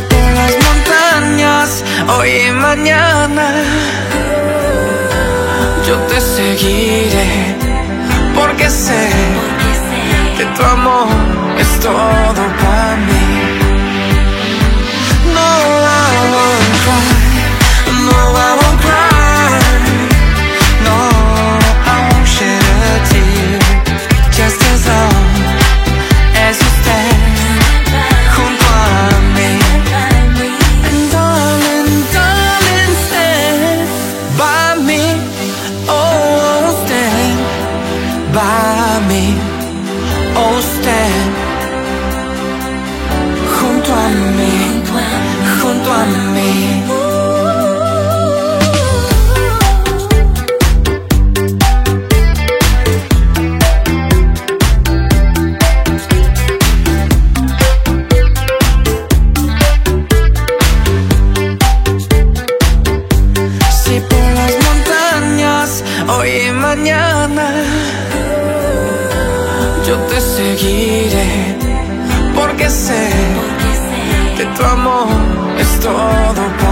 solito en las montañas, hoy y mañana. Yo te seguiré porque sé que tu amor es todo para mí. hoy y mañana. Yo te seguiré porque sé que tu amor es todo para